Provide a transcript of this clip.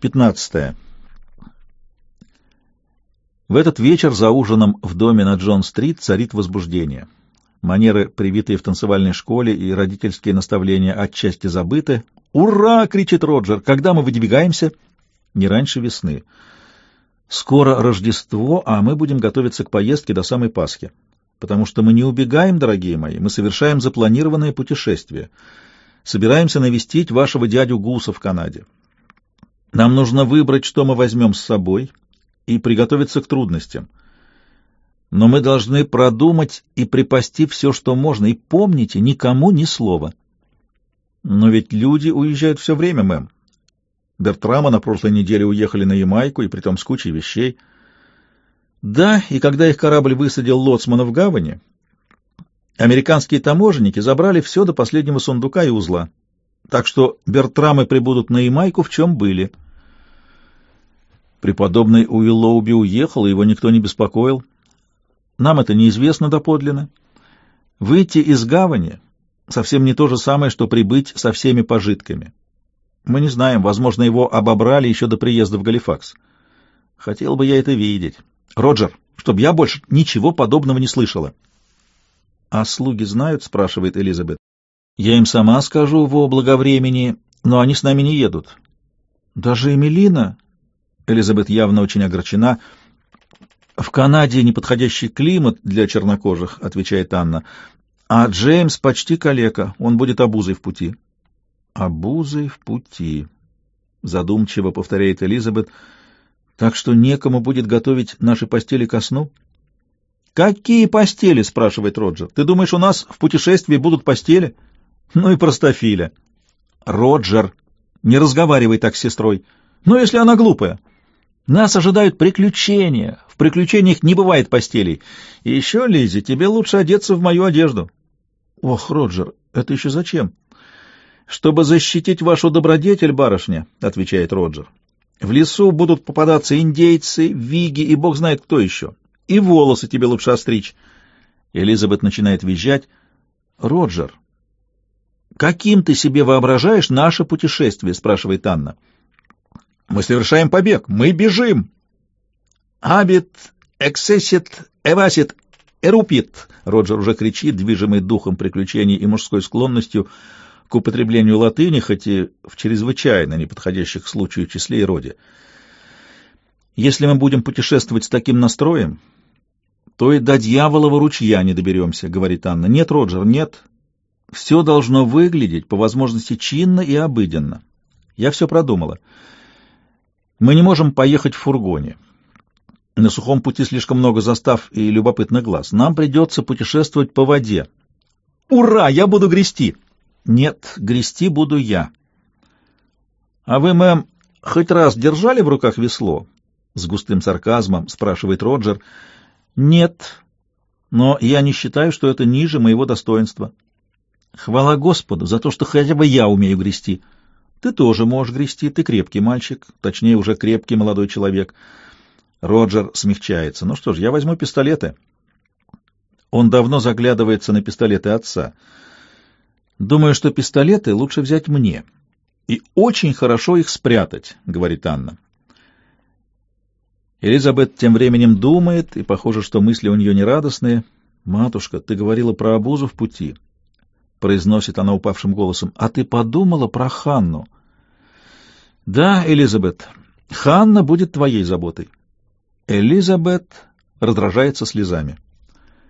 15. В этот вечер за ужином в доме на Джон-стрит царит возбуждение. Манеры, привитые в танцевальной школе, и родительские наставления отчасти забыты. «Ура!» — кричит Роджер. «Когда мы выдвигаемся?» «Не раньше весны. Скоро Рождество, а мы будем готовиться к поездке до самой Пасхи. Потому что мы не убегаем, дорогие мои, мы совершаем запланированное путешествие. Собираемся навестить вашего дядю Гуса в Канаде. Нам нужно выбрать, что мы возьмем с собой, и приготовиться к трудностям. Но мы должны продумать и припасти все, что можно, и помните, никому ни слова. Но ведь люди уезжают все время, мэм. Бертрама на прошлой неделе уехали на Ямайку, и притом с кучей вещей. Да, и когда их корабль высадил лоцмана в гавани, американские таможенники забрали все до последнего сундука и узла. Так что Бертрамы прибудут на Ямайку, в чем были. Преподобный Уиллоуби уехал, его никто не беспокоил. Нам это неизвестно доподлинно. Выйти из гавани совсем не то же самое, что прибыть со всеми пожитками. Мы не знаем, возможно, его обобрали еще до приезда в Галифакс. Хотел бы я это видеть. Роджер, чтобы я больше ничего подобного не слышала. — А слуги знают? — спрашивает Элизабет. — Я им сама скажу во благовремени, но они с нами не едут. — Даже Эмилина? Элизабет явно очень огорчена. — В Канаде неподходящий климат для чернокожих, — отвечает Анна. — А Джеймс почти калека, он будет обузой в пути. — Обузой в пути, — задумчиво повторяет Элизабет, — так что некому будет готовить наши постели ко сну? — Какие постели? — спрашивает Роджер. — Ты думаешь, у нас в путешествии будут постели? Ну и простофиля. — Роджер, не разговаривай так с сестрой. Ну, если она глупая. — нас ожидают приключения. В приключениях не бывает постелей. И еще, Лизи, тебе лучше одеться в мою одежду. Ох, Роджер, это еще зачем? Чтобы защитить вашу добродетель, барышня, отвечает Роджер. В лесу будут попадаться индейцы, виги и бог знает кто еще. И волосы тебе лучше остричь. Элизабет начинает визжать. Роджер, каким ты себе воображаешь наше путешествие? спрашивает Анна. Мы совершаем побег. Мы бежим. Абит, эксессит, эвасит, эрупит. Роджер уже кричит, движимый духом приключений и мужской склонностью к употреблению латыни, хоть и в чрезвычайно неподходящих случаю числе и роде. Если мы будем путешествовать с таким настроем, то и до дьяволова ручья не доберемся, — говорит Анна. Нет, Роджер, нет. Все должно выглядеть по возможности чинно и обыденно. Я все продумала. Мы не можем поехать в фургоне. На сухом пути слишком много застав и любопытных глаз. Нам придется путешествовать по воде. Ура! Я буду грести! Нет, грести буду я. А вы, мэм, хоть раз держали в руках весло? С густым сарказмом спрашивает Роджер. Нет, но я не считаю, что это ниже моего достоинства. Хвала Господу за то, что хотя бы я умею грести. — ты тоже можешь грести, ты крепкий мальчик, точнее, уже крепкий молодой человек. Роджер смягчается. Ну что ж, я возьму пистолеты. Он давно заглядывается на пистолеты отца. Думаю, что пистолеты лучше взять мне. И очень хорошо их спрятать, говорит Анна. Элизабет тем временем думает, и похоже, что мысли у нее нерадостные. «Матушка, ты говорила про обузу в пути. — произносит она упавшим голосом. — А ты подумала про Ханну? — Да, Элизабет, Ханна будет твоей заботой. Элизабет раздражается слезами.